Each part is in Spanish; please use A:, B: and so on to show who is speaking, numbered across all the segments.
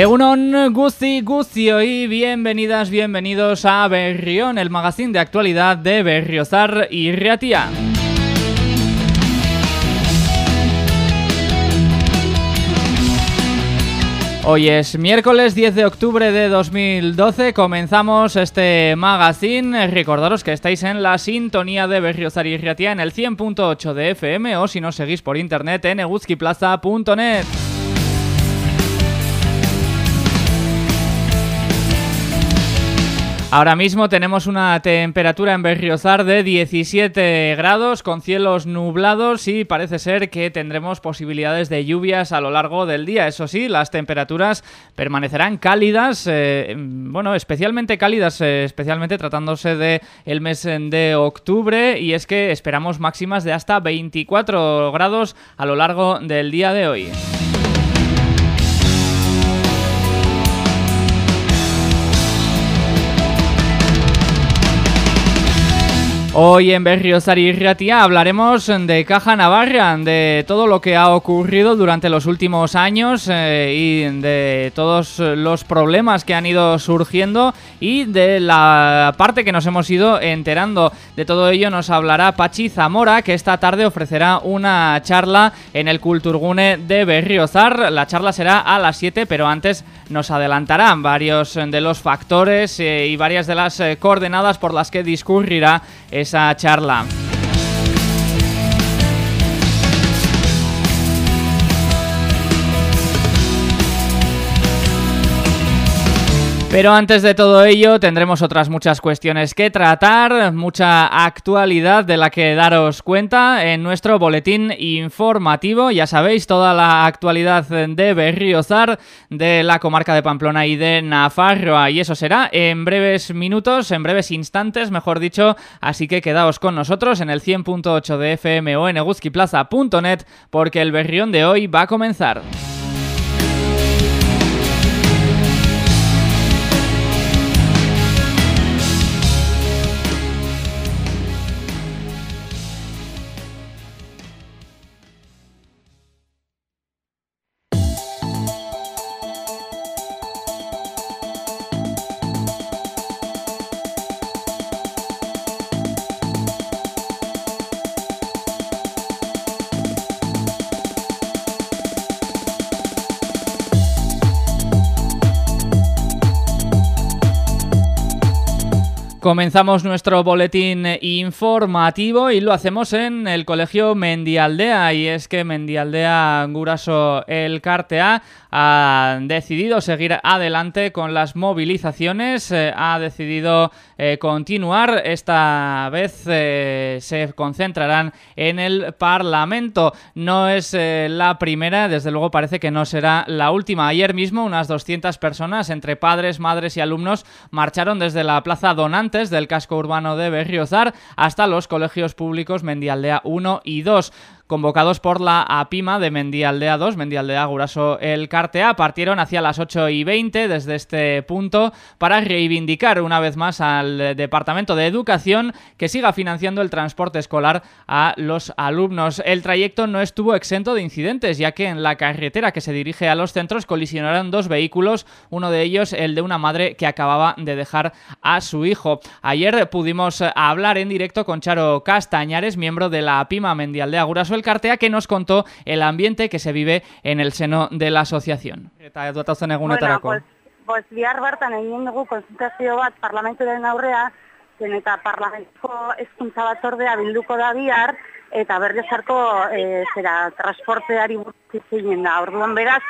A: Egunon Gusti Gustioi, bienvenidas, bienvenidos a Berrión, el magazine de actualidad de Berriozar y Riatia. Hoy es miércoles 10 de octubre de 2012, comenzamos este magazine. Recordaros que estáis en la sintonía de Berriozar y Riatia en el 100.8 de FM o si nos seguís por internet en eguzquiplaza.net. Ahora mismo tenemos una temperatura en Berriozar de 17 grados con cielos nublados y parece ser que tendremos posibilidades de lluvias a lo largo del día. Eso sí, las temperaturas permanecerán cálidas, eh, bueno, especialmente cálidas, eh, especialmente tratándose de el mes de octubre y es que esperamos máximas de hasta 24 grados a lo largo del día de hoy. Hoy en Berriozar y Riatia hablaremos de Caja Navarra, de todo lo que ha ocurrido durante los últimos años eh, y de todos los problemas que han ido surgiendo y de la parte que nos hemos ido enterando. De todo ello nos hablará Pachi Zamora, que esta tarde ofrecerá una charla en el Culturgune de Berriozar. La charla será a las 7, pero antes nos adelantarán varios de los factores eh, y varias de las eh, coordenadas por las que discurrirá esa charla. Pero antes de todo ello tendremos otras muchas cuestiones que tratar, mucha actualidad de la que daros cuenta en nuestro boletín informativo. Ya sabéis, toda la actualidad de Berriozar, de la comarca de Pamplona y de Nafarroa. Y eso será en breves minutos, en breves instantes, mejor dicho. Así que quedaos con nosotros en el 100.8 de FM o en eguzquiplaza.net porque el berrión de hoy va a comenzar. Comenzamos nuestro boletín informativo y lo hacemos en el colegio Mendialdea y es que Mendialdea Guraso El Cartea ha decidido seguir adelante con las movilizaciones, eh, ha decidido eh, continuar, esta vez eh, se concentrarán en el Parlamento. No es la primera, desde luego parece que no será la última. Ayer mismo unas 200 personas, entre padres, madres y alumnos, marcharon desde la Plaza Donantes del casco urbano de Berriozar hasta los colegios públicos Mendialdea 1 y 2 convocados por la APIMA de Mendialdea 2, Mendialdea Guraso El Cartea, partieron hacia las 8 y 20 desde este punto para reivindicar una vez más al Departamento de Educación que siga financiando el transporte escolar a los alumnos. El trayecto no estuvo exento de incidentes, ya que en la carretera que se dirige a los centros colisionaron dos vehículos, uno de ellos el de una madre que acababa de dejar a su hijo. Ayer pudimos hablar en directo con Charo Castañares, miembro de la APIMA Mendialdea Guraso Cartea que nos contó el ambiente que se vive en el seno de la asociación.
B: Eta bueno, pues, pues bihar bertan egin dugu konsultazio bat parlamentuaren aurrea, zen eta parlamentko ezkuntza batzordea bilduko da bihar, eta berriozarko e, zera, transporteari buruz da. Orduan beraz,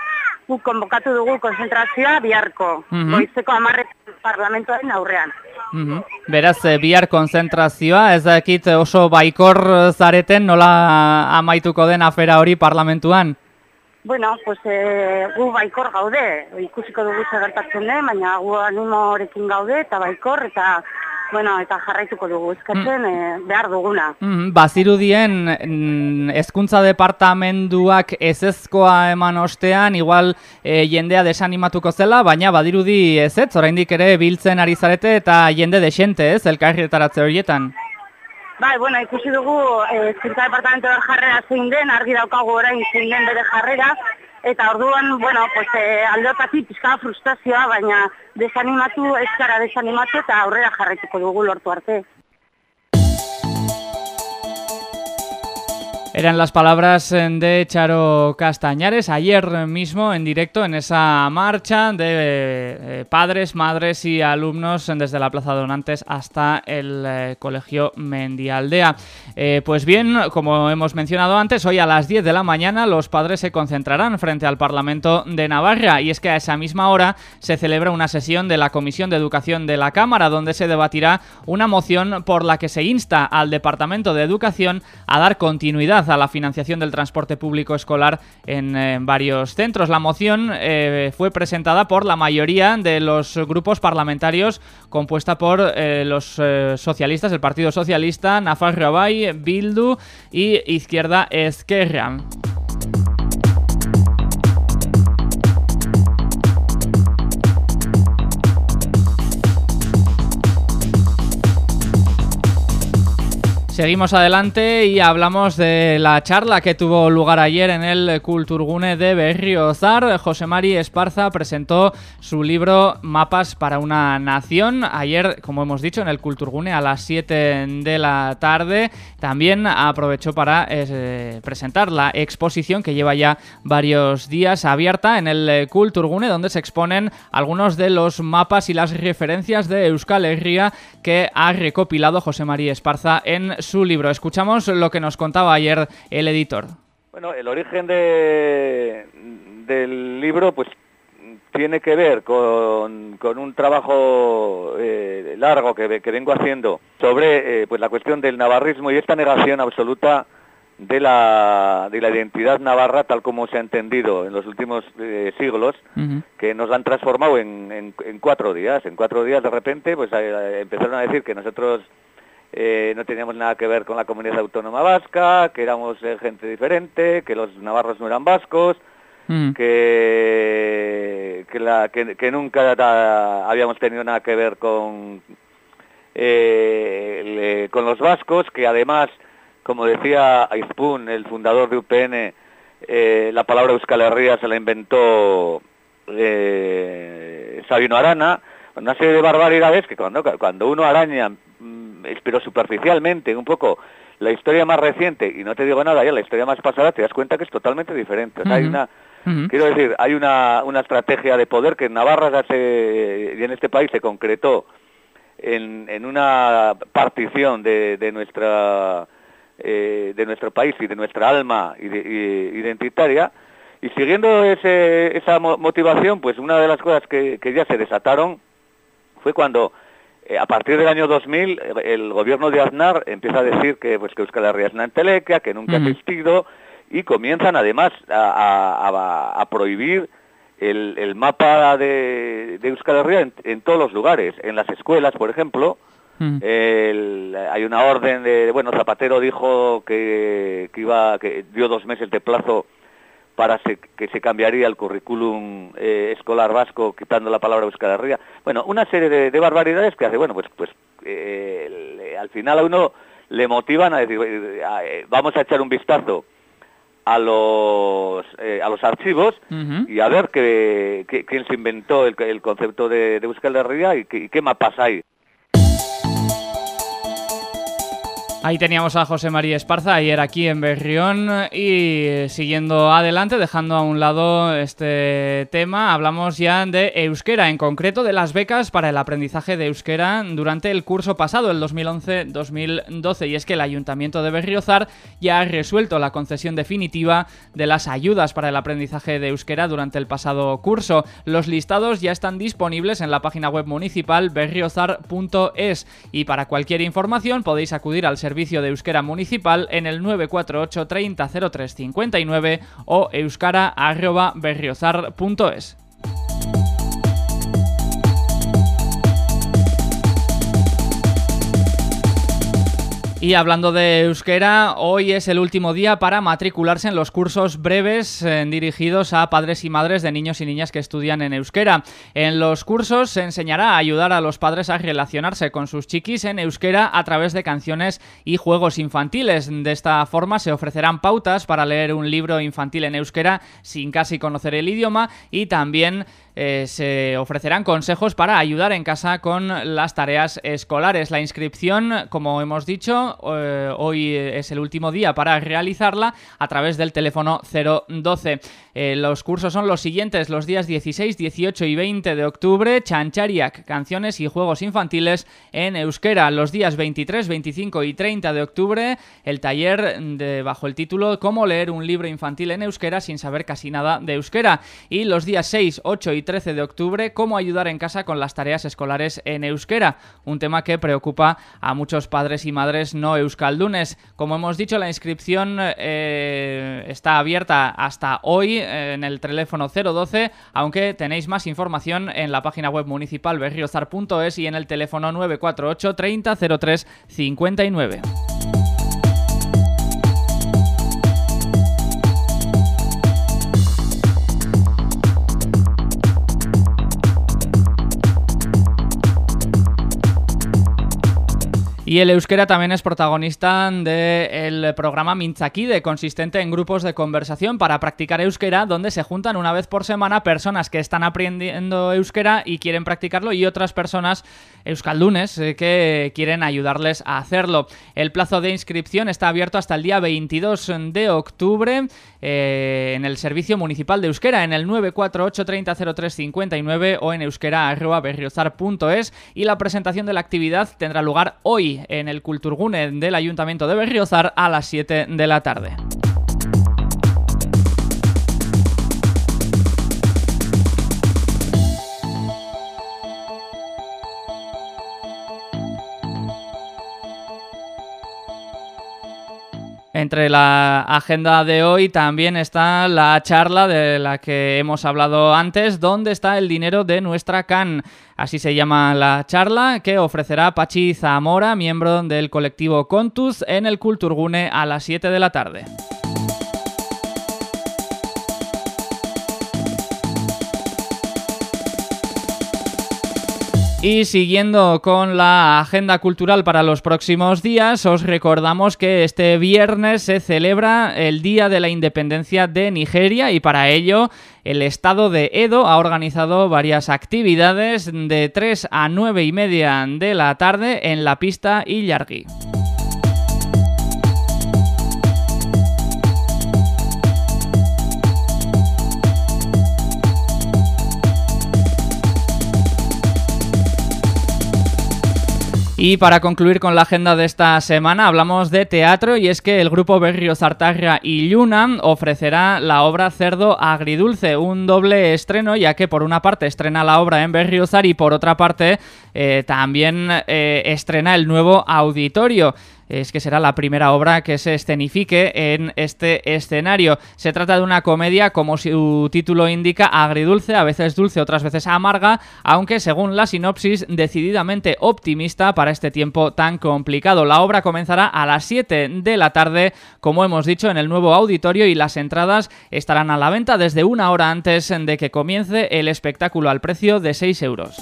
B: guk konbokatu dugu konzentrazioa biharko, mm -hmm. goizeko amarret parlamentoaren aurrean.
A: Mm Beraz, e, bihar konzentrazioa, ez dakit oso baikor zareten nola amaituko den afera hori parlamentuan?
B: Bueno, pues, e, gu baikor gaude, ikusiko dugu segertatzen den, baina gu animorekin gaude eta baikor, eta bueno, eta jarraituko dugu eskatzen mm. behar duguna.
A: Mm, bazirudien mm, hezkuntza departamenduak ezezkoa eman ostean, igual e, jendea desanimatuko zela, baina badirudi ez ez, oraindik ere biltzen ari zarete eta jende desente ez, elkarretaratze horietan.
B: Bai, bueno, ikusi dugu eh, Zintza Departamento de jarrera zein den, argi daukagu orain zein den bere jarrera, eta orduan, bueno, pues, eh, aldeotatik pizka frustrazioa, baina desanimatu, ez gara desanimatu eta aurrera jarretuko dugu lortu arte.
A: Eran las palabras eh, de Charo Castañares ayer mismo en directo en esa marcha de eh, padres, madres y alumnos desde la Plaza Donantes hasta el eh, Colegio Mendialdea. pues bien, como hemos mencionado antes, hoy a las 10 de la mañana los padres se concentrarán frente al Parlamento de Navarra y es que a esa misma hora se celebra una sesión de la Comisión de Educación de la Cámara donde se debatirá una moción por la que se insta al Departamento de Educación a dar continuidad a la financiación del transporte público escolar en, eh, varios centros. La moción eh, fue presentada por la mayoría de los grupos parlamentarios, compuesta por eh, los socialistas, el Partido Socialista, Nafar Rabay, Bildu y Izquierda Esquerra. Seguimos adelante y hablamos de la charla que tuvo lugar ayer en el Culturgune de Berriozar. José Mari Esparza presentó su libro Mapas para una Nación. Ayer, como hemos dicho, en el Culturgune a las 7 de la tarde. También aprovechó para eh, presentar la exposición que lleva ya varios días abierta en el Culturgune, donde se exponen algunos de los mapas y las referencias de Euskal Herria que ha recopilado José María Esparza en su libro. Escuchamos lo que nos contaba ayer el editor.
C: Bueno, el origen de, del libro pues tiene que ver con, con un trabajo eh, largo que, que, vengo haciendo sobre eh, pues la cuestión del navarrismo y esta negación absoluta de la, de la identidad navarra tal como se ha entendido en los últimos eh, siglos, que nos han transformado en, en, cuatro días. En cuatro días de repente pues empezaron a decir que nosotros eh, no teníamos nada que ver con la comunidad autónoma vasca, que éramos eh, gente diferente, que los navarros no eran vascos, mm. que, que, la, que, nunca habíamos tenido nada que ver con, eh, con los vascos, que además, como decía Aizpun, el fundador de UPN, la palabra Euskal Herria se la inventó Sabino Arana, una serie de barbaridades que cuando, cuando uno araña pero superficialmente, un poco. La historia más reciente, y no te digo nada, ya la historia más pasada, te das cuenta que es totalmente diferente. hay una, quiero decir, hay una, una estrategia de poder que en Navarra se, y en este país se concretó en, en una partición de, de nuestra eh, de nuestro país y de nuestra alma identitaria, y siguiendo ese, esa motivación, pues una de las cosas que, que ya se desataron fue cuando a partir del año 2000, eh, el gobierno de Aznar empieza a decir que, pues, que Euskal Herria es una entelequia, que nunca ha existido, y comienzan además a, prohibir el, mapa de, Euskal Herria en, todos los lugares, en las escuelas, por ejemplo. hay una orden de, bueno, Zapatero dijo que, que, iba, que dio dos meses de plazo para que se cambiaría el currículum eh, escolar vasco quitando la palabra Euskal Herria. Bueno, una serie de, barbaridades que hace, bueno, pues, pues eh, al final a uno le motivan a decir, eh, vamos a echar un vistazo a los, a los archivos y a ver qué, quién se inventó el, concepto de, de Euskal Herria y, y qué mapas hay.
A: Ahí teníamos a José María Esparza ayer aquí en Berrión y siguiendo adelante, dejando a un lado este tema, hablamos ya de euskera, en concreto de las becas para el aprendizaje de euskera durante el curso pasado, el 2011-2012, y es que el Ayuntamiento de Berriozar ya ha resuelto la concesión definitiva de las ayudas para el aprendizaje de euskera durante el pasado curso. Los listados ya están disponibles en la página web municipal berriozar.es y para cualquier información podéis acudir al servicio servicio de euskera municipal en el 948 30 03 59 o euskara.berriozar.es. Y hablando de euskera, hoy es el último día para matricularse en los cursos breves eh, dirigidos a padres y madres de niños y niñas que estudian en euskera. En los cursos se enseñará a ayudar a los padres a relacionarse con sus chiquis en euskera a través de canciones y juegos infantiles. De esta forma se ofrecerán pautas para leer un libro infantil en euskera sin casi conocer el idioma y también eh, se ofrecerán consejos para ayudar en casa con las tareas escolares. La inscripción, como hemos dicho, eh, hoy es el último día para realizarla a través del teléfono 012. Eh, los cursos son los siguientes, los días 16, 18 y 20 de octubre, Chanchariak, canciones y juegos infantiles en euskera. Los días 23, 25 y 30 de octubre, el taller de, bajo el título Cómo leer un libro infantil en euskera sin saber casi nada de euskera. Y los días 6, 8 y 13 de octubre, cómo ayudar en casa con las tareas escolares en euskera, un tema que preocupa a muchos padres y madres no euskaldunes. Como hemos dicho, la inscripción eh, está abierta hasta hoy en el teléfono 012, aunque tenéis más información en la página web municipal berriozar.es y en el teléfono 948 30 03 59. Y el euskera también es protagonista del programa Mintzakide, consistente en grupos de conversación para practicar euskera, donde se juntan una vez por semana personas que están aprendiendo euskera y quieren practicarlo y otras personas euskaldunes eh, que quieren ayudarles a hacerlo. El plazo de inscripción está abierto hasta el día 22 de octubre eh, en el Servicio Municipal de Euskera, en el 948300359 o en euskera.berriozar.es y la presentación de la actividad tendrá lugar hoy en el Culturgune del Ayuntamiento de Berriozar a las 7 de la tarde. Entre la agenda de hoy también está la charla de la que hemos hablado antes, ¿Dónde está el dinero de nuestra CAN? Así se llama la charla que ofrecerá Pachi Zamora, miembro del colectivo Contus, en el Culturgune a las 7 de la tarde. Y siguiendo con la agenda cultural para los próximos días, os recordamos que este viernes se celebra el Día de la Independencia de Nigeria y para ello el Estado de Edo ha organizado varias actividades de 3 a 9 y media de la tarde en la pista Illargui. Y para concluir con la agenda de esta semana hablamos de teatro y es que el grupo Berrio Zartarra y Luna ofrecerá la obra Cerdo Agridulce, un doble estreno ya que por una parte estrena la obra en Berriozar y por otra parte eh, también eh, estrena el nuevo auditorio es que será la primera obra que se escenifique en este escenario. Se trata de una comedia, como su título indica, agridulce, a veces dulce, otras veces amarga, aunque según la sinopsis, decididamente optimista para este tiempo tan complicado. La obra comenzará a las 7 de la tarde, como hemos dicho, en el nuevo auditorio y las entradas estarán a la venta desde una hora antes de que comience el espectáculo al precio de 6 euros.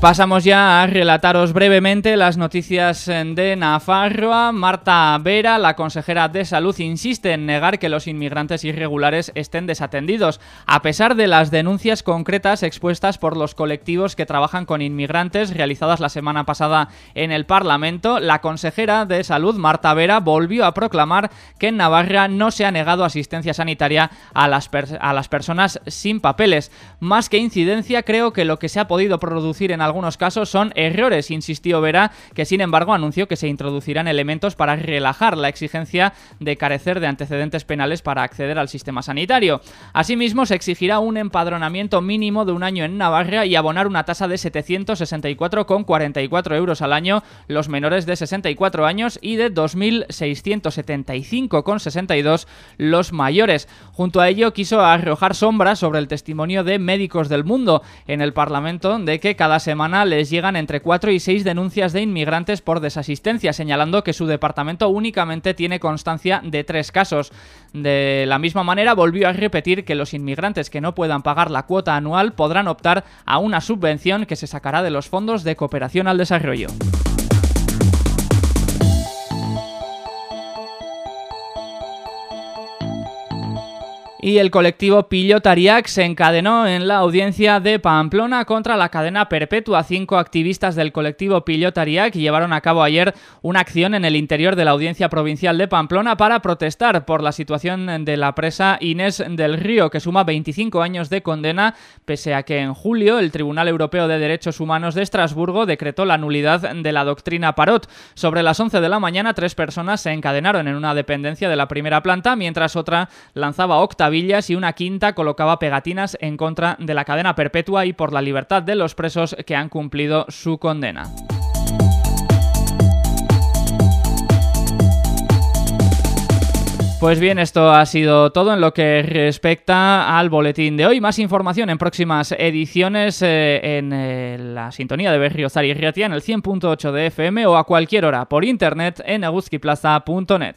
A: Pasamos ya a relataros brevemente las noticias de Nafarroa. Marta Vera, la consejera de Salud, insiste en negar que los inmigrantes irregulares estén desatendidos, a pesar de las denuncias concretas expuestas por los colectivos que trabajan con inmigrantes realizadas la semana pasada en el Parlamento. La consejera de Salud, Marta Vera, volvió a proclamar que en Navarra no se ha negado asistencia sanitaria a las, a las personas sin papeles. Más que incidencia, creo que lo que se ha podido producir en algunos casos son errores, insistió Vera, que sin embargo anunció que se introducirán elementos para relajar la exigencia de carecer de antecedentes penales para acceder al sistema sanitario. Asimismo, se exigirá un empadronamiento mínimo de un año en Navarra y abonar una tasa de 764,44 euros al año los menores de 64 años y de 2.675,62 los mayores. Junto a ello, quiso arrojar sombras sobre el testimonio de médicos del mundo en el Parlamento de que cada semana les llegan entre 4 y 6 denuncias de inmigrantes por desasistencia, señalando que su departamento únicamente tiene constancia de tres casos. De la misma manera, volvió a repetir que los inmigrantes que no puedan pagar la cuota anual podrán optar a una subvención que se sacará de los fondos de cooperación al desarrollo. Y el colectivo Pillotariac se encadenó en la audiencia de Pamplona contra la cadena perpetua. Cinco activistas del colectivo Pillotariac llevaron a cabo ayer una acción en el interior de la audiencia provincial de Pamplona para protestar por la situación de la presa Inés del Río, que suma 25 años de condena, pese a que en julio el Tribunal Europeo de Derechos Humanos de Estrasburgo decretó la nulidad de la doctrina Parot. Sobre las 11 de la mañana, tres personas se encadenaron en una dependencia de la primera planta, mientras otra lanzaba octa y una quinta colocaba pegatinas en contra de la cadena perpetua y por la libertad de los presos que han cumplido su condena. Pues bien, esto ha sido todo en lo que respecta al boletín de hoy. Más información en próximas ediciones eh, en eh, la sintonía de Berriozar y Riatia en el 100.8 de FM o a cualquier hora por internet en aguzquiplaza.net.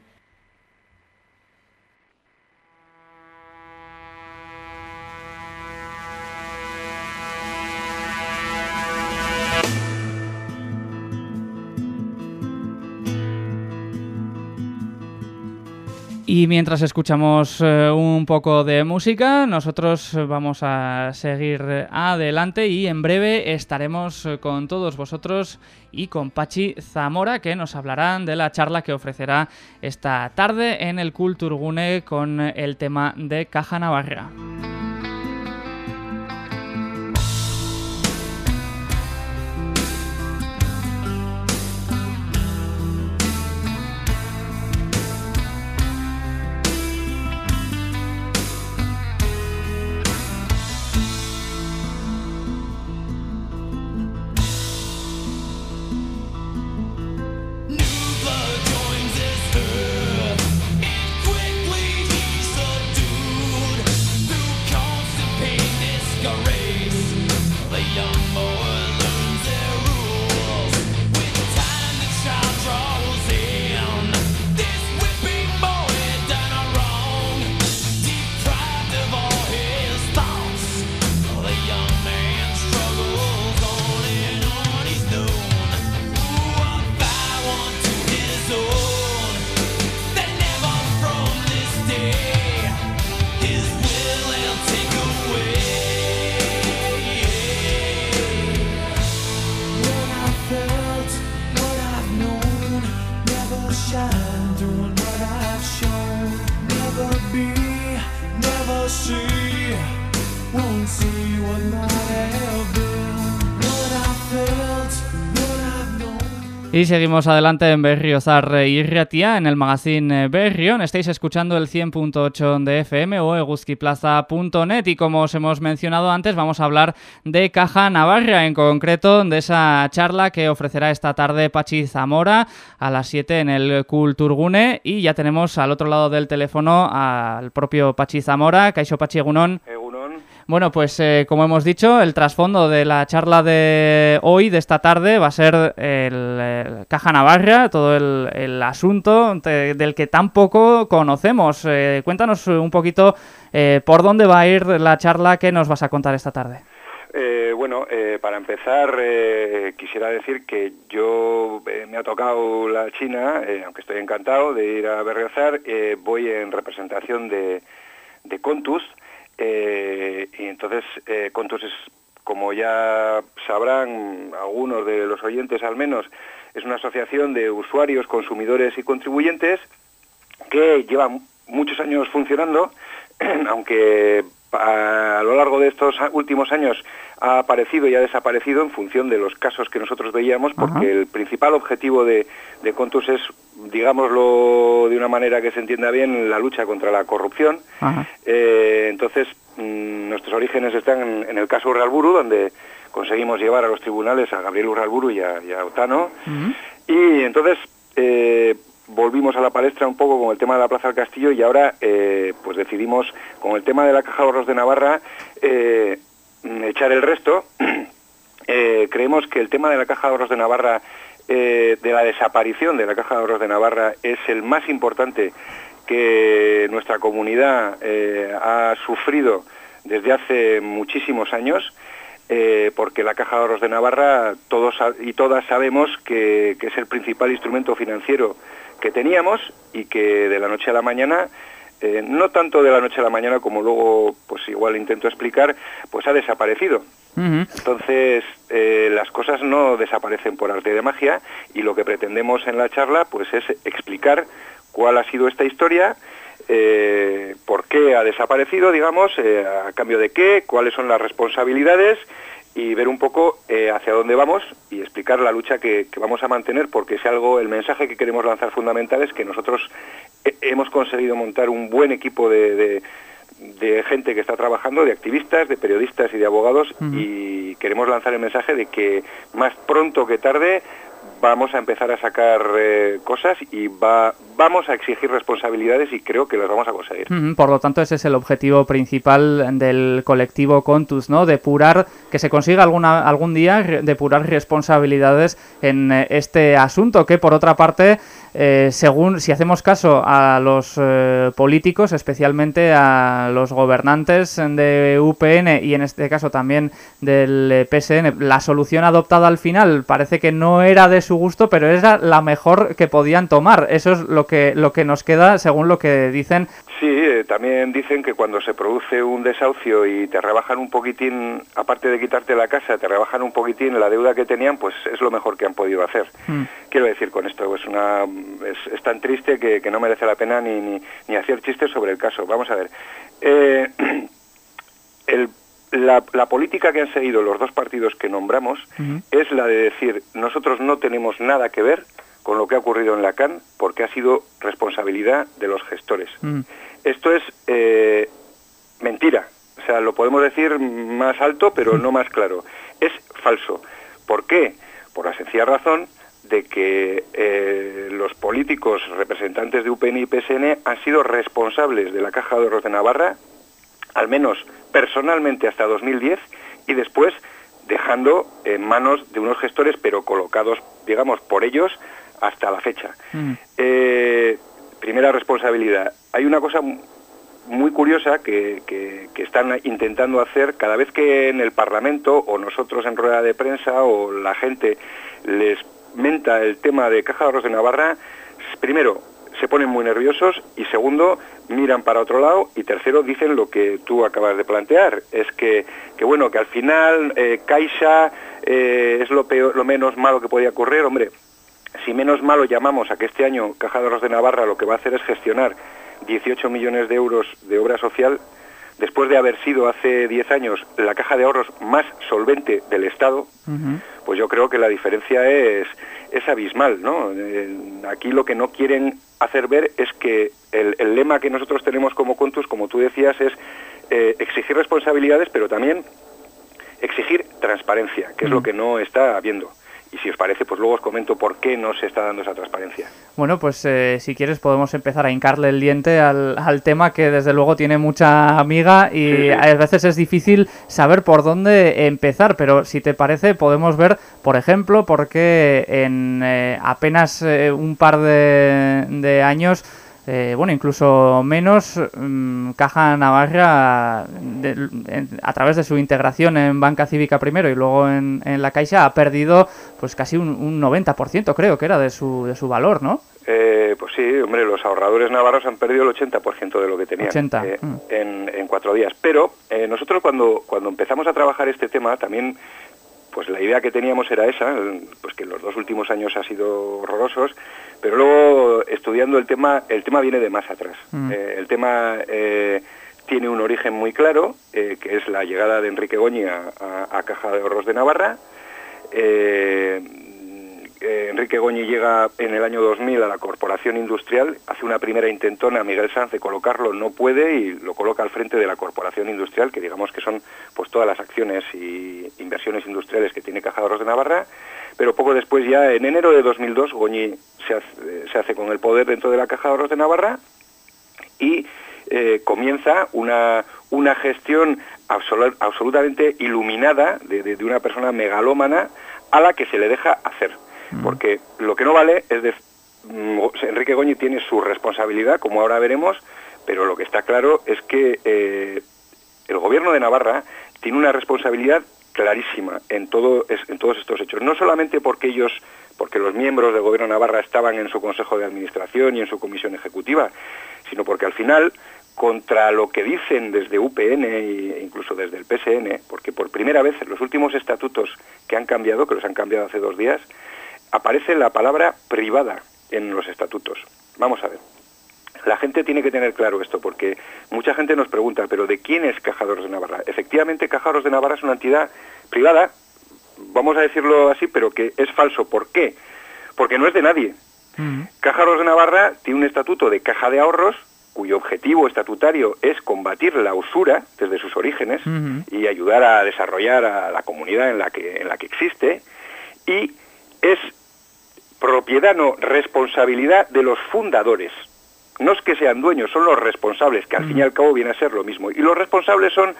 A: Y mientras escuchamos eh, un poco de música, nosotros vamos a seguir adelante y en breve estaremos con todos vosotros y con Pachi Zamora que nos hablarán de la charla que ofrecerá esta tarde en el Culturgune con el tema de Caja Navarra. Y seguimos adelante en Berriozar y Riatia, en el magazine Berrión. Estáis escuchando el 100.8 de FM o eguzquiplaza.net y como os hemos mencionado antes, vamos a hablar de Caja Navarra, en concreto de esa charla que ofrecerá esta tarde Pachi Zamora a las 7 en el Culturgune y ya tenemos al otro lado del teléfono al propio Pachi Zamora. Caixo Pachi. Bueno, pues eh, como hemos dicho, el trasfondo de la charla de hoy, de esta tarde, va a ser el, Caja Navarra, todo el, asunto del que tan poco conocemos. Eh, cuéntanos un poquito eh, por dónde va a ir la charla que nos vas a contar esta tarde.
D: Eh, bueno, eh, para empezar, eh, quisiera decir que yo me ha tocado la China, aunque estoy encantado de ir a Berriozar, voy en representación de, de Contus, y entonces Contus es, como ya sabrán algunos de los oyentes al menos, es una asociación de usuarios, consumidores y contribuyentes que lleva muchos años funcionando, aunque a lo largo de estos últimos años ha aparecido y ha desaparecido en función de los casos que nosotros veíamos, porque el principal objetivo de, Contus es, digámoslo de una manera que se entienda bien, la lucha contra la corrupción. Eh, entonces, mm, nuestros orígenes están en, el caso Urralburu, donde conseguimos llevar a los tribunales a Gabriel Urralburu y a, y Otano. Y entonces, eh, volvimos a la palestra un poco con el tema de la Plaza del Castillo y ahora eh, pues decidimos con el tema de la Caja de Ahorros de Navarra eh, echar el resto. Eh, creemos que el tema de la Caja de Ahorros de Navarra, de la desaparición de la Caja de Ahorros de Navarra, es el más importante que nuestra comunidad ha sufrido desde hace muchísimos años. porque la Caja de Ahorros de Navarra todos y todas sabemos que, que, es el principal instrumento financiero que teníamos y que de la noche a la mañana, eh, no tanto de la noche a la mañana como luego pues igual intento explicar, pues ha desaparecido. Entonces, eh, las cosas no desaparecen por arte de magia y lo que pretendemos en la charla pues es explicar cuál ha sido esta historia, eh, por qué ha desaparecido, digamos, a cambio de qué, cuáles son las responsabilidades y ver un poco eh, hacia dónde vamos y explicar la lucha que, vamos a mantener, porque es algo, el mensaje que queremos lanzar fundamental es que nosotros hemos conseguido montar un buen equipo de, de, gente que está trabajando, de activistas, de periodistas y de abogados, y queremos lanzar el mensaje de que más pronto que tarde vamos a empezar a sacar eh, cosas y va, vamos a exigir responsabilidades y creo que las vamos a conseguir.
A: por lo tanto, ese es el objetivo principal del colectivo Contus, ¿no? Depurar, que se consiga alguna, algún día depurar responsabilidades en eh, este asunto, que por otra parte eh, según si hacemos caso a los eh, políticos, especialmente a los gobernantes de UPN y en este caso también del eh, PSN, la solución adoptada al final parece que no era de su gusto, pero era la mejor que podían tomar. Eso es lo que, lo que nos queda según lo que dicen
D: Sí, eh, también dicen que cuando se produce un desahucio y te rebajan un poquitín, aparte de quitarte la casa, te rebajan un poquitín la deuda que tenían, pues es lo mejor que han podido hacer. Mm. Quiero decir con esto, es, una, es, tan triste que, no merece la pena ni, ni, hacer chistes sobre el caso. Vamos a ver. Eh, la, política que han seguido los dos partidos que nombramos es la de decir, nosotros no tenemos nada que ver con lo que ha ocurrido en la CAN porque ha sido responsabilidad de los gestores. Mm. Esto es eh, mentira. O sea, lo podemos decir más alto, pero no más claro. Es falso. ¿Por qué? Por la sencilla razón de que eh, los políticos representantes de UPN y PSN han sido responsables de la Caja de Ahorros de Navarra, al menos personalmente hasta 2010, y después dejando en manos de unos gestores, pero colocados, digamos, por ellos hasta la fecha. Mm. Eh, primera responsabilidad. Hay una cosa muy curiosa que, están intentando hacer cada vez que en el Parlamento o nosotros en rueda de prensa o la gente les menta el tema de Caja de Ahorros de Navarra, primero, se ponen muy nerviosos y segundo, miran para otro lado y tercero, dicen lo que tú acabas de plantear. Es que, que bueno, que al final eh, Caixa eh, es lo, peor, lo menos malo que podía ocurrir. Hombre, si menos malo llamamos a que este año Caja de Ahorros de Navarra lo que va a hacer es gestionar 18 millones de euros de obra social, después de haber sido hace 10 años la caja de ahorros más solvente del Estado, pues yo creo que la diferencia es, es abismal. ¿no? Eh, aquí lo que no quieren hacer ver es que el, lema que nosotros tenemos como Contus, como tú decías, es eh, exigir responsabilidades, pero también exigir transparencia, que es lo que no está habiendo y si os parece, pues luego os comento por qué no se está dando esa transparencia.
A: Bueno, pues eh, si quieres podemos empezar a hincarle el diente al, al, tema que desde luego tiene mucha amiga y a veces es difícil saber por dónde empezar, pero si te parece podemos ver, por ejemplo, por qué en eh, apenas eh, un par de, de años eh, bueno, incluso menos, mm, Caja Navarra, a través de su integración en Banca Cívica primero y luego en, en la Caixa, ha perdido pues casi un, un 90%, creo que era, de su, de su valor, ¿no?
D: Eh, pues sí, hombre, los ahorradores navarros han perdido el 80% de lo que tenían eh, mm. en, en, cuatro días. Pero eh, nosotros cuando, cuando empezamos a trabajar este tema, también pues la idea que teníamos era esa, pues que los dos últimos años ha sido horrorosos, pero luego estudiando el tema, el tema viene de más atrás. Mm. el tema tiene un origen muy claro, que es la llegada de Enrique Goñi a, a Caja de Ahorros de Navarra. Eh, eh, Enrique Goñi llega en el año 2000 a la Corporación Industrial, hace una primera intentona, Miguel Sanz, de colocarlo, no puede y lo coloca al frente de la Corporación Industrial, que digamos que son pues todas las acciones y inversiones industriales que tiene Caja de Navarra, pero poco después ya, en enero de 2002, Goñi se hace, se hace con el poder dentro de la Caja de de Navarra y eh, comienza una, una gestión absolutamente iluminada de, de una persona megalómana a la que se le deja hacer. Porque lo que no vale es de... Mm, Enrique Goñi tiene su responsabilidad, como ahora veremos, pero lo que está claro es que eh, el gobierno de Navarra tiene una responsabilidad clarísima en, todo, en todos estos hechos. No solamente porque ellos, porque los miembros del gobierno de Navarra estaban en su consejo de administración y en su comisión ejecutiva, sino porque al final contra lo que dicen desde UPN e incluso desde el PSN, porque por primera vez los últimos estatutos que han cambiado, que los han cambiado hace dos días, aparece la palabra privada en los estatutos. Vamos a ver. La gente tiene que tener claro esto porque mucha gente nos pregunta, pero ¿de quién es Cajadoros de Navarra? Efectivamente, Cajadoros de Navarra es una entidad privada, vamos a decirlo así, pero que es falso. ¿Por qué? Porque no es de nadie. Uh de Navarra tiene un estatuto de caja de ahorros cuyo objetivo estatutario es combatir la usura desde sus orígenes y ayudar a desarrollar a la comunidad en la que en la que existe y es propiedad no, responsabilidad de los fundadores. No es que sean dueños, son los responsables, que al fin y al cabo viene a ser lo mismo. Y los responsables son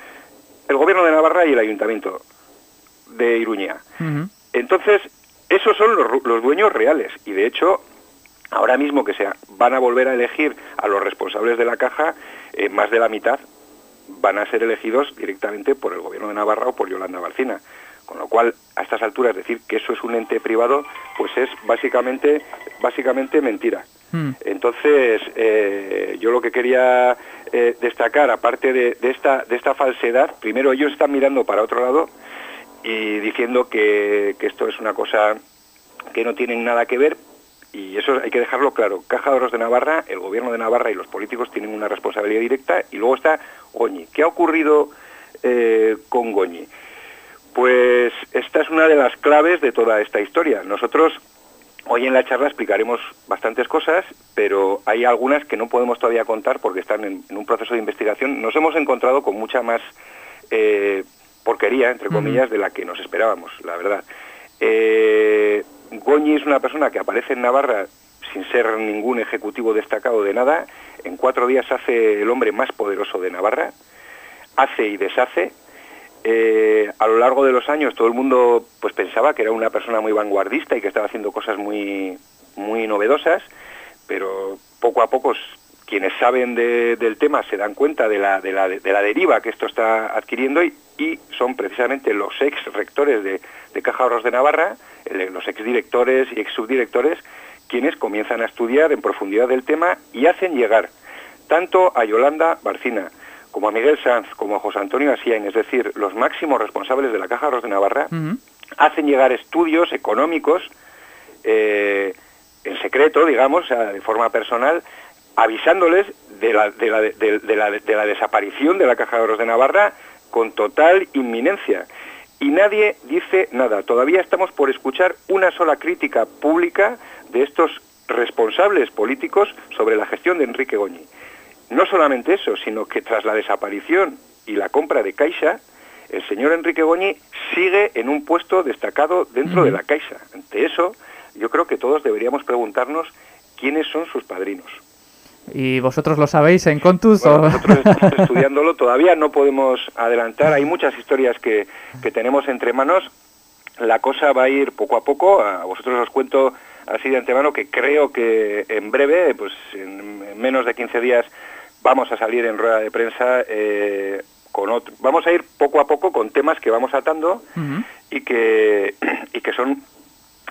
D: el gobierno de Navarra y el ayuntamiento de Iruña. Entonces, esos son los, dueños reales. Y de hecho, ahora mismo que se van a volver a elegir a los responsables de la caja, eh, más de la mitad van a ser elegidos directamente por el gobierno de Navarra o por Yolanda Balcina. Con lo cual, a estas alturas decir que eso es un ente privado, pues es básicamente, básicamente mentira. Hmm. Entonces, eh, yo lo que quería eh, destacar, aparte de, esta, de esta falsedad, primero ellos están mirando para otro lado y diciendo que, esto es una cosa que no tienen nada que ver, y eso hay que dejarlo claro. Caja de Oros de Navarra, el gobierno de Navarra y los políticos tienen una responsabilidad directa, y luego está Goñi. ¿Qué ha ocurrido eh, con Goñi? Pues esta es una de las claves de toda esta historia. Nosotros hoy en la charla explicaremos bastantes cosas, pero hay algunas que no podemos todavía contar porque están en, un proceso de investigación. Nos hemos encontrado con mucha más eh, porquería, entre comillas, de la que nos esperábamos, la verdad. Eh, Goñi es una persona que aparece en Navarra sin ser ningún ejecutivo destacado de nada. En cuatro días hace el hombre más poderoso de Navarra, hace y deshace, eh, a lo largo de los años todo el mundo pues pensaba que era una persona muy vanguardista y que estaba haciendo cosas muy, muy novedosas, pero poco a poco quienes saben del tema se dan cuenta de la, de la, de la deriva que esto está adquiriendo y, son precisamente los ex rectores de, de Caja Ahorros de Navarra, los ex directores y ex subdirectores, quienes comienzan a estudiar en profundidad del tema y hacen llegar tanto a Yolanda Barcina, como a Miguel Sanz, como a José Antonio Asiain, es decir, los máximos responsables de la Caja de Navarra, hacen llegar estudios económicos eh, en secreto, digamos, de forma personal, avisándoles de la, de, la, de, la, de la, desaparición de la Caja de Oros de Navarra con total inminencia. Y nadie dice nada. Todavía estamos por escuchar una sola crítica pública de estos responsables políticos sobre la gestión de Enrique Goñi. No solamente eso, sino que tras la desaparición y la compra de Caixa, el señor Enrique Goñi sigue en un puesto destacado dentro de la Caixa. Ante eso, yo creo que todos deberíamos preguntarnos quiénes son sus padrinos.
A: ¿Y vosotros lo sabéis en Contus?
D: Nosotros estamos estudiándolo, todavía no podemos adelantar, hay muchas historias que, que tenemos entre manos, la cosa va a ir poco a poco, a vosotros os cuento así de antemano que creo que en breve, pues en menos de 15 días, vamos a salir en rueda de prensa eh, con otro. Vamos a ir poco a poco con temas que vamos atando y que y que son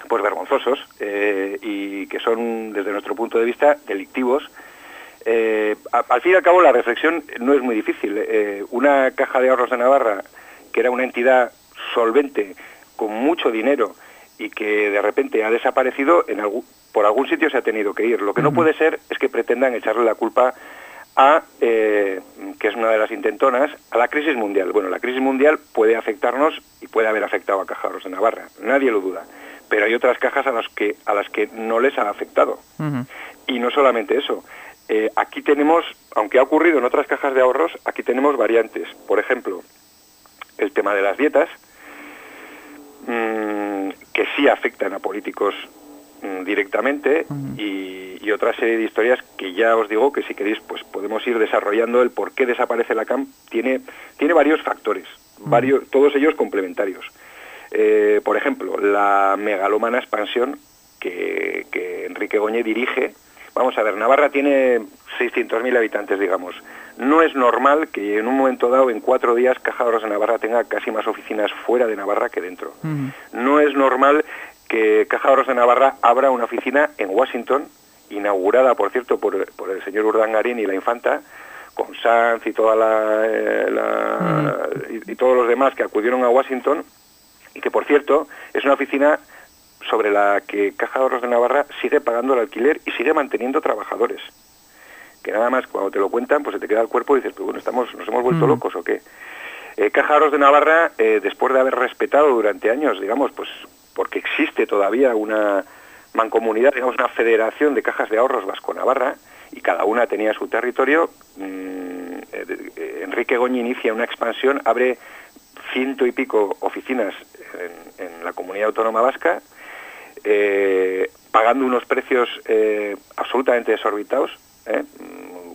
D: pues vergonzosos eh, y que son desde nuestro punto de vista delictivos. Eh, al fin y al cabo la reflexión no es muy difícil. una caja de ahorros de Navarra que era una entidad solvente con mucho dinero y que de repente ha desaparecido en algún, por algún sitio se ha tenido que ir. Lo que no puede ser es que pretendan echarle la culpa a, eh, que es una de las intentonas, a la crisis mundial. Bueno, la crisis mundial puede afectarnos y puede haber afectado a Cajaros de Navarra, nadie lo duda. Pero hay otras cajas a las que, a las que no les ha afectado. Y no solamente eso. Eh, aquí tenemos, aunque ha ocurrido en otras cajas de ahorros, aquí tenemos variantes. Por ejemplo, el tema de las dietas, mm, que sí afectan a políticos directamente y, otra serie de historias que ya os digo que si queréis pues podemos ir desarrollando el por qué desaparece la CAM. Tiene tiene varios factores varios todos ellos complementarios. Eh, por ejemplo la megalómana expansión que, que Enrique Goñé dirige. Vamos a ver Navarra tiene 600.000 habitantes digamos. No es normal que en un momento dado, en cuatro días, Caja de Navarra tenga casi más oficinas fuera de Navarra que dentro. No es normal que Caja de Navarra abra una oficina en Washington, inaugurada, por cierto, por, el señor Urdangarín y la infanta, con Sanz y, toda la, eh, y, todos los demás que acudieron a Washington, y que, por cierto, es una oficina sobre la que Caja de Navarra sigue pagando el alquiler y sigue manteniendo trabajadores. Que nada más cuando te lo cuentan, pues se te queda el cuerpo y dices, pues bueno, estamos, nos hemos vuelto locos o qué. Eh, Caja de Navarra, eh, después de haber respetado durante años, digamos, pues porque existe todavía una mancomunidad, digamos una federación de cajas de ahorros vasco-navarra, y cada una tenía su territorio, mm, eh, Enrique Goñi inicia una expansión, abre ciento y pico oficinas en, la comunidad autónoma vasca, eh, pagando unos precios eh, absolutamente desorbitados,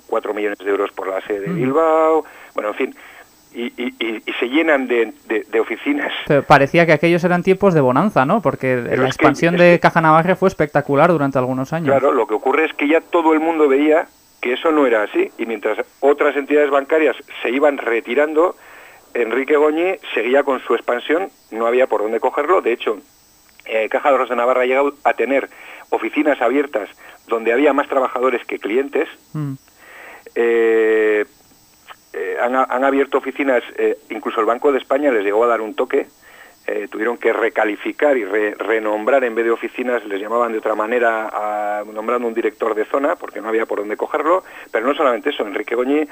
D: cuatro millones de euros por la sede de Bilbao, bueno, en fin, y, se llenan de, oficinas.
A: parecía que aquellos eran tiempos de bonanza, ¿no? Porque la expansión de Caja Navarra fue espectacular durante algunos años.
D: Claro, lo que ocurre es que ya todo el mundo veía que eso no era así. Y mientras otras entidades bancarias se iban retirando, Enrique Goñi seguía con su expansión, no había por dónde cogerlo. De hecho, eh, Caja de de Navarra ha llegado a tener oficinas abiertas donde había más trabajadores que clientes. Mm. Eh, eh, han, abierto oficinas, eh, incluso el Banco de España les llegó a dar un toque, eh, tuvieron que recalificar y renombrar en vez de oficinas, les llamaban de otra manera, nombrando un director de zona, porque no había por dónde cogerlo, pero no solamente eso, Enrique Goñi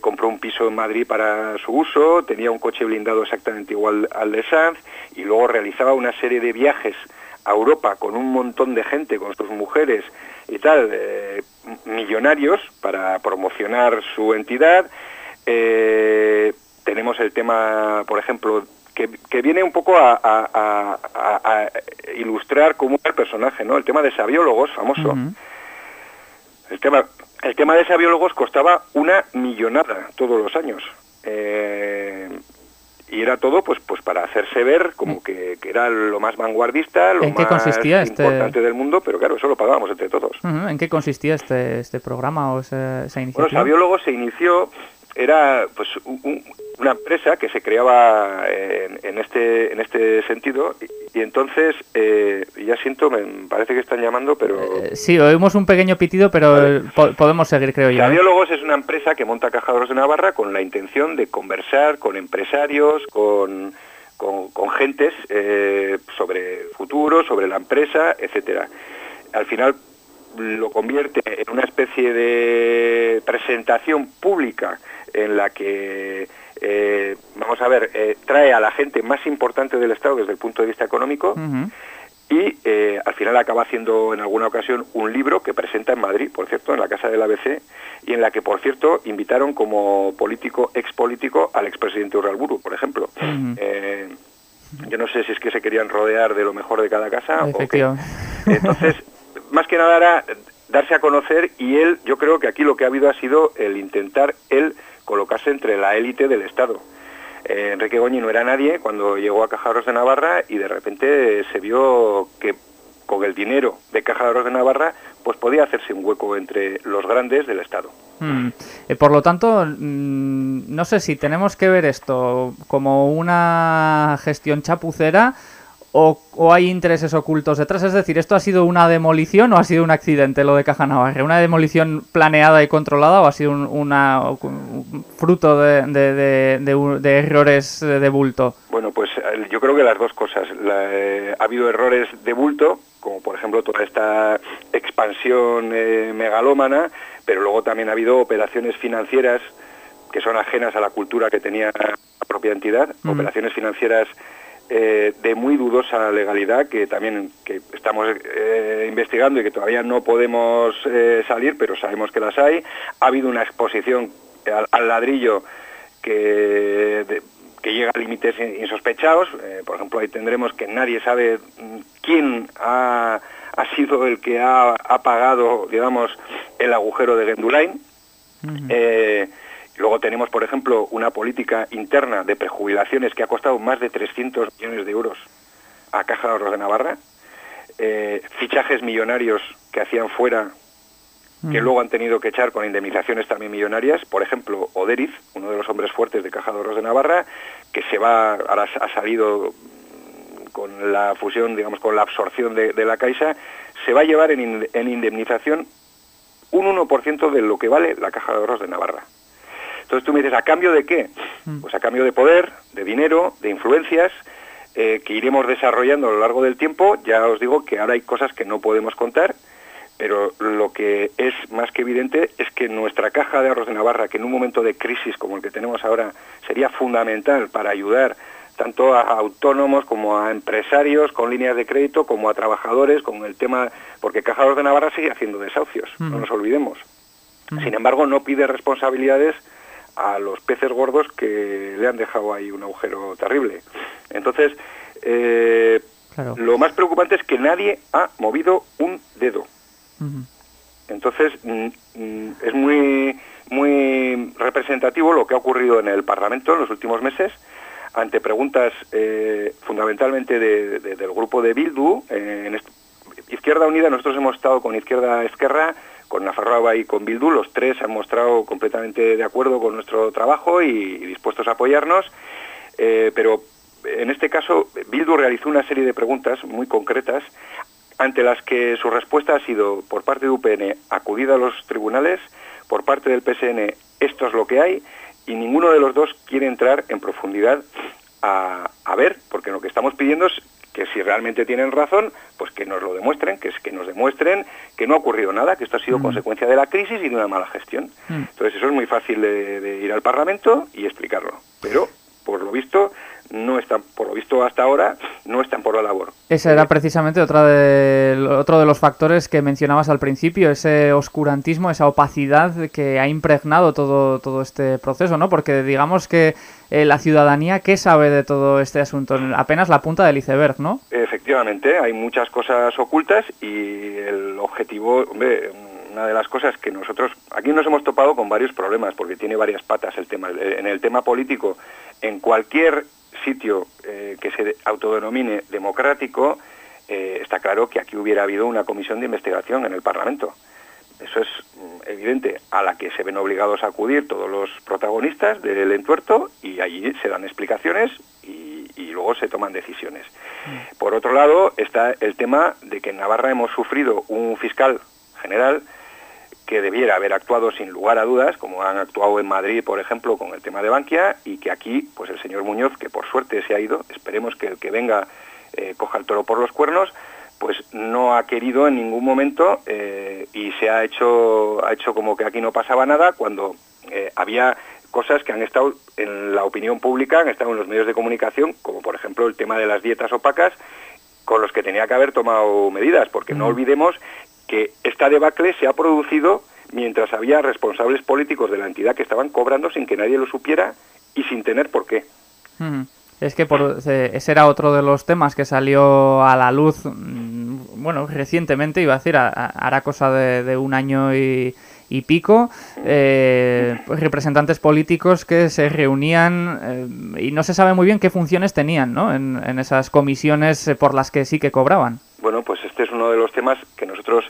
D: compró un piso en Madrid para su uso, tenía un coche blindado exactamente igual al de Sanz, y luego realizaba una serie de viajes a Europa con un montón de gente, con sus mujeres y tal, millonarios, para promocionar su entidad, eh, tenemos el tema, por ejemplo, que, viene un poco a, ilustrar cómo es el personaje, ¿no? El tema de sabiólogos, famoso. El tema el tema de sabiólogos costaba una millonada todos los años. Eh, y era todo pues pues para hacerse ver como que, era lo más vanguardista, lo más este importante del mundo, pero claro, eso lo pagábamos entre todos.
A: ¿En qué consistía este, este programa o esa, esa iniciativa?
D: Bueno, Sabiólogos se inició era pues una empresa que se creaba en, este en este sentido y, entonces eh, ya siento me parece que están llamando pero
A: eh, sí oímos un pequeño pitido pero podemos seguir creo yo
D: Radiólogos es una empresa que monta cajaderos de Navarra con la intención de conversar con empresarios con con, gentes eh, sobre futuro sobre la empresa etcétera. Al final lo convierte en una especie de presentación pública en la que, eh, vamos a ver, eh, trae a la gente más importante del Estado desde el punto de vista económico y eh, al final acaba haciendo en alguna ocasión un libro que presenta en Madrid, por cierto, en la Casa del ABC, y en la que, por cierto, invitaron como político, expolítico, al expresidente Urralburu, por ejemplo. yo no sé si es que se querían rodear de lo mejor de cada casa o qué. Entonces, más que nada era darse a conocer y él, yo creo que aquí lo que ha habido ha sido el intentar él colocarse entre la élite del Estado. Eh, Enrique Goñi no era nadie cuando llegó a Cajaros de Navarra y de repente se vio que con el dinero de Caja de Navarra, pues podía hacerse un hueco entre los grandes del Estado.
A: Hmm. Eh, por lo tanto, mm, no sé si tenemos que ver esto como una gestión chapucera o, hay intereses ocultos detrás? Es decir, ¿esto ha sido una demolición o ha sido un accidente lo de Caja Navarra? ¿Una demolición planeada y controlada o ha sido un, una, fruto de, errores de bulto?
D: Bueno, pues eh, yo creo que las dos cosas. Eh, ha habido errores de bulto, como por ejemplo toda esta expansión eh, megalómana, pero luego también ha habido operaciones financieras que son ajenas a la cultura que tenía la propia entidad, operaciones financieras eh, de muy dudosa legalidad que también que estamos eh, investigando y que todavía no podemos eh, salir, pero sabemos que las hay. Ha habido una exposición al, ladrillo que, que llega a límites insospechados. por ejemplo, ahí tendremos que nadie sabe quién ha, ha sido el que ha, ha, pagado, digamos, el agujero de Gendulain. Luego tenemos, por ejemplo, una política interna de prejubilaciones que ha costado más de 300 millones de euros a Caja de Ahorros de Navarra, eh, fichajes millonarios que hacían fuera, que mm. luego han tenido que echar con indemnizaciones también millonarias, por ejemplo, Oderiz, uno de los hombres fuertes de Caja de Ahorros de Navarra, que se va, ahora ha salido con la fusión, digamos, con la absorción de, la Caixa, se va a llevar en, en indemnización un 1% de lo que vale la Caja de Ahorros de Navarra. Entonces tú me dices, ¿a cambio de qué? Mm. Pues a cambio de poder, de dinero, de influencias, eh, que iremos desarrollando a lo largo del tiempo. Ya os digo que ahora hay cosas que no podemos contar, pero lo que es más que evidente es que nuestra caja de ahorros de Navarra, que en un momento de crisis como el que tenemos ahora, sería fundamental para ayudar tanto a autónomos como a empresarios con líneas de crédito, como a trabajadores, con el tema, porque Caja de Ahorros de Navarra sigue haciendo desahucios, no nos olvidemos. Sin embargo, no pide responsabilidades a los peces gordos que le han dejado ahí un agujero terrible. Entonces, eh, lo más preocupante es que nadie ha movido un dedo. Entonces, mm, mm, es muy, muy representativo lo que ha ocurrido en el Parlamento en los últimos meses ante preguntas eh, fundamentalmente del grupo de Bildu. en Izquierda Unida, nosotros hemos estado con Izquierda Esquerra con Nafarroa y con Bildu, los tres han mostrado completamente de acuerdo con nuestro trabajo y, dispuestos a apoyarnos, eh, pero en este caso Bildu realizó una serie de preguntas muy concretas ante las que su respuesta ha sido por parte de UPN acudida a los tribunales, por parte del PSN esto es lo que hay y ninguno de los dos quiere entrar en profundidad a, a ver, porque lo que estamos pidiendo es que si realmente tienen razón, pues que nos lo demuestren, que es que nos demuestren que no ha ocurrido nada, que esto ha sido mm. consecuencia de la crisis y de una mala gestión. Mm. Entonces eso es muy fácil de, ir al Parlamento y explicarlo. Pero, por lo visto, no están, por lo visto hasta ahora, no están por la labor.
A: Ese era precisamente otra de, otro de los factores que mencionabas al principio, ese oscurantismo, esa opacidad que ha impregnado todo, todo este proceso, ¿no? Porque digamos que eh, la ciudadanía, ¿qué sabe de todo este asunto? Apenas la punta del iceberg, ¿no?
D: Efectivamente, hay muchas cosas ocultas y el objetivo, hombre, una de las cosas que nosotros aquí nos hemos topado con varios problemas porque tiene varias patas el tema en el tema político en cualquier sitio eh, que se autodenomine democrático, eh, está claro que aquí hubiera habido una comisión de investigación en el Parlamento. Eso es mm, evidente, a la que se ven obligados a acudir todos los protagonistas del entuerto y allí se dan explicaciones y, luego se toman decisiones. Mm. Por otro lado, está el tema de que en Navarra hemos sufrido un fiscal general que debiera haber actuado sin lugar a dudas, como han actuado en Madrid, por ejemplo, con el tema de Bankia, y que aquí, pues el señor Muñoz, que por suerte se ha ido, esperemos que el que venga eh, coja el toro por los cuernos, pues no ha querido en ningún momento eh, y se ha hecho, ha hecho como que aquí no pasaba nada cuando eh, había cosas que han estado en la opinión pública, han estado en los medios de comunicación, como por ejemplo el tema de las dietas opacas, con los que tenía que haber tomado medidas, porque no olvidemos que esta debacle se ha producido mientras había responsables políticos de la entidad que estaban cobrando sin que nadie lo supiera y sin tener por qué.
A: Es que por, ese era otro de los temas que salió a la luz, mm, bueno, recientemente, iba a decir, hará cosa de, un año y, pico, eh, representantes políticos que se reunían eh, y no se sabe muy bien qué funciones tenían ¿no? en, en esas comisiones por las que sí que cobraban.
D: bueno, pues este es uno de los temas que nosotros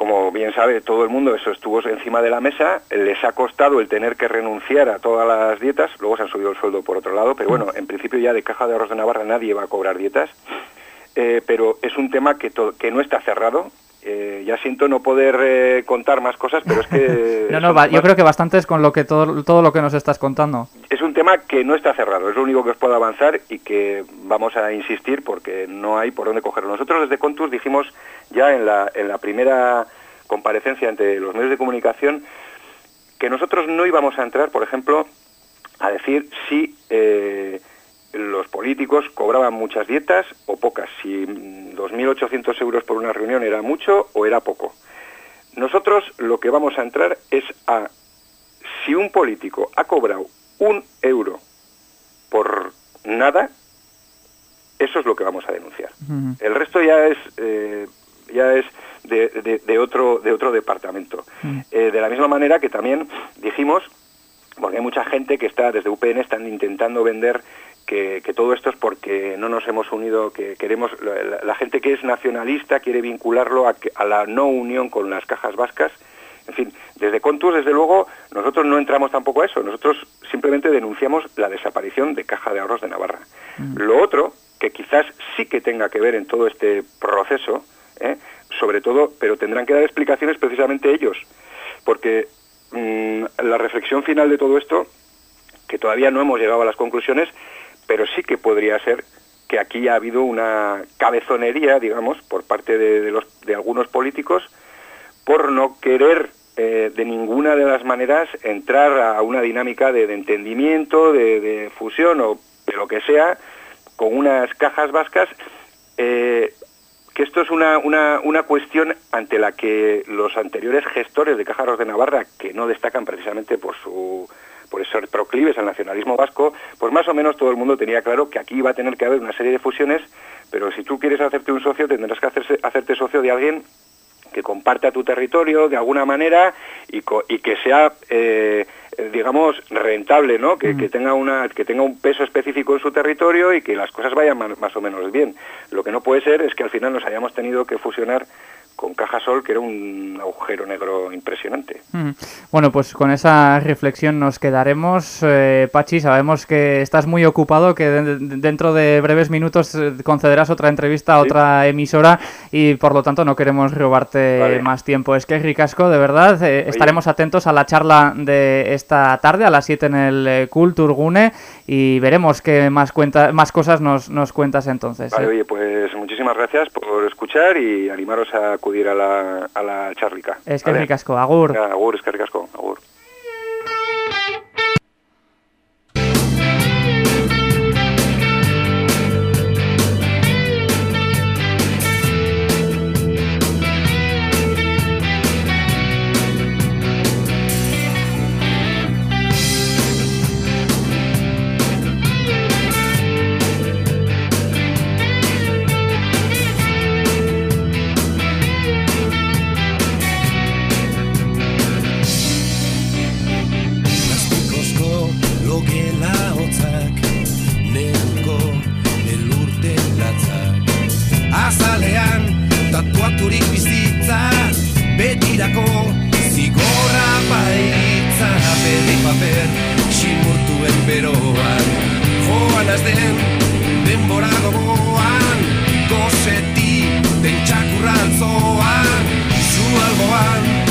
D: como bien sabe todo el mundo, eso estuvo encima de la mesa, les ha costado el tener que renunciar a todas las dietas, luego se han subido el sueldo por otro lado, pero bueno, en principio ya de Caja de Ahorros de Navarra nadie va a cobrar dietas, eh, pero es un tema que, que no está cerrado, eh, ya siento no poder eh, contar más cosas, pero es que...
A: no, no, yo creo que bastante es con lo que todo, todo lo que nos estás contando.
D: Es un tema que no está cerrado, es lo único que os puedo avanzar y que vamos a insistir porque no hay por dónde cogerlo. Nosotros desde Contus dijimos ya en la, en la primera comparecencia ante los medios de comunicación que nosotros no íbamos a entrar, por ejemplo, a decir si... Eh, los políticos cobraban muchas dietas o pocas, si 2.800 euros por una reunión era mucho o era poco. Nosotros lo que vamos a entrar es a si un político ha cobrado un euro por nada, eso es lo que vamos a denunciar. El resto ya es eh, ya es de, otro de otro departamento. Eh, de la misma manera que también dijimos porque hay mucha gente que está desde UPN están intentando vender que, todo esto es porque no nos hemos unido, que queremos, la, gente que es nacionalista quiere vincularlo a, a, la no unión con las cajas vascas. En fin, desde Contus, desde luego, nosotros no entramos tampoco a eso, nosotros simplemente denunciamos la desaparición de Caja de Ahorros de Navarra. Mm. Lo otro, que quizás sí que tenga que ver en todo este proceso, ¿eh? sobre todo, pero tendrán que dar explicaciones precisamente ellos, porque mm, la reflexión final de todo esto, que todavía no hemos llegado a las conclusiones, pero sí que podría ser que aquí ha habido una cabezonería, digamos, por parte de, los, de algunos políticos por no querer eh, de ninguna de las maneras entrar a una dinámica de, entendimiento, de, fusión o de lo que sea, con unas cajas vascas, eh, esto es una, una, una, cuestión ante la que los anteriores gestores de Cajaros de Navarra, que no destacan precisamente por su por ser proclives al nacionalismo vasco, pues más o menos todo el mundo tenía claro que aquí iba a tener que haber una serie de fusiones, pero si tú quieres hacerte un socio tendrás que hacerse, hacerte socio de alguien que comparta tu territorio de alguna manera y, y que sea eh, digamos rentable no que, que, tenga una que tenga un peso específico en su territorio y que las cosas vayan más, o menos bien. Lo que no puede ser es que al final nos hayamos tenido que fusionar con Caja Sol, que era un agujero negro impresionante.
A: Bueno, pues con esa reflexión nos quedaremos. Eh, Pachi, sabemos que estás muy ocupado, que dentro de breves minutos eh, concederás otra entrevista a otra emisora y por lo tanto no queremos robarte más tiempo. Es que es ricasco, de verdad. Eh, estaremos atentos a la charla de esta tarde a las 7 en el Culturgune y veremos qué más, cuenta, más cosas nos, nos cuentas entonces.
D: Vale, oye, pues muchísimas gracias por escuchar y animaros a dirala a la, a la charlica.
A: Eskerrik asko, agur. Ja, agur, eskerrik asko,
D: agur. betirako. Zigorra baitza Aperi
E: paper Simurtuen beroan. Joan azden Denbora gogoan Gozeti Tentxakurran zoan Zu alboan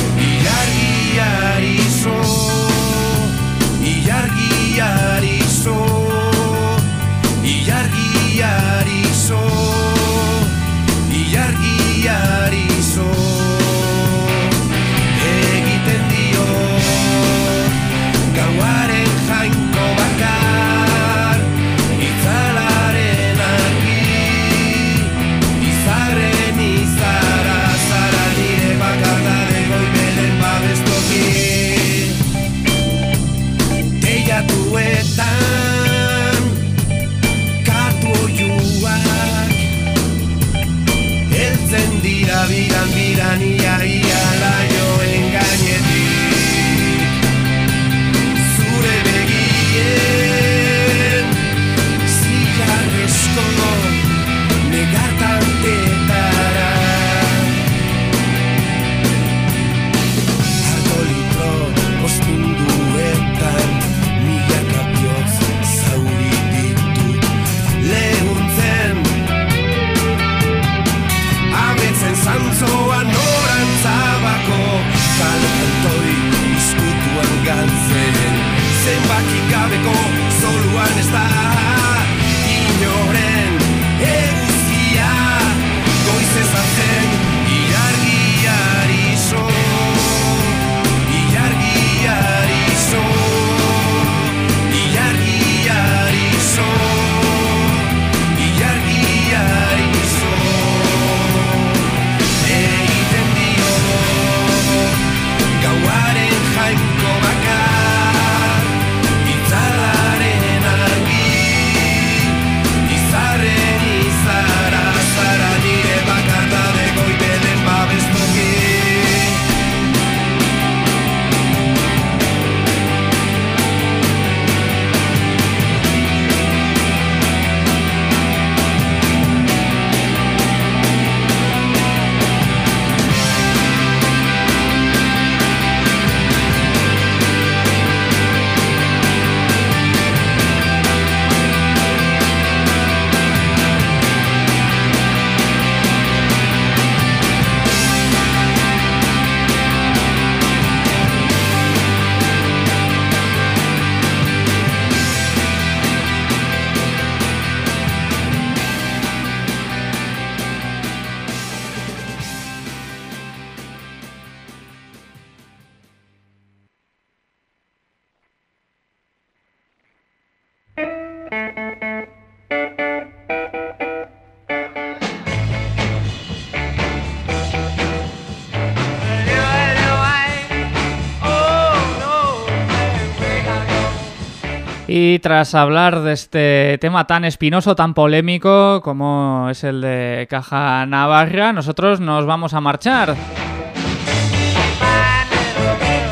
A: Y tras hablar de este tema tan espinoso, tan polémico como es el de Caja Navarra, nosotros nos vamos a marchar.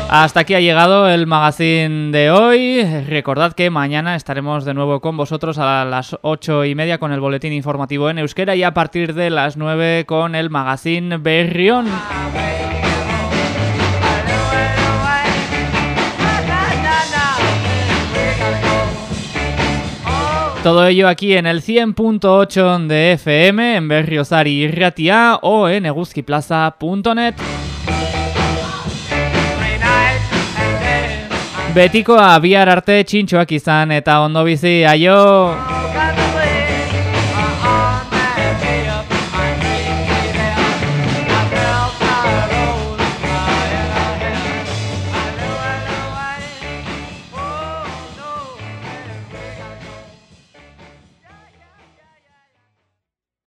A: Hasta aquí ha llegado el magazine de hoy. Recordad que mañana estaremos de nuevo con vosotros a las ocho y media con el boletín informativo en euskera y a partir de las 9 con el magazine Berrión. Todo ello aquí en el 100.8 de FM, en Berriozar y Ratia o en eguzkiplaza.net. Betiko a bihar arte txintxoak izan eta ondo bizi, aio!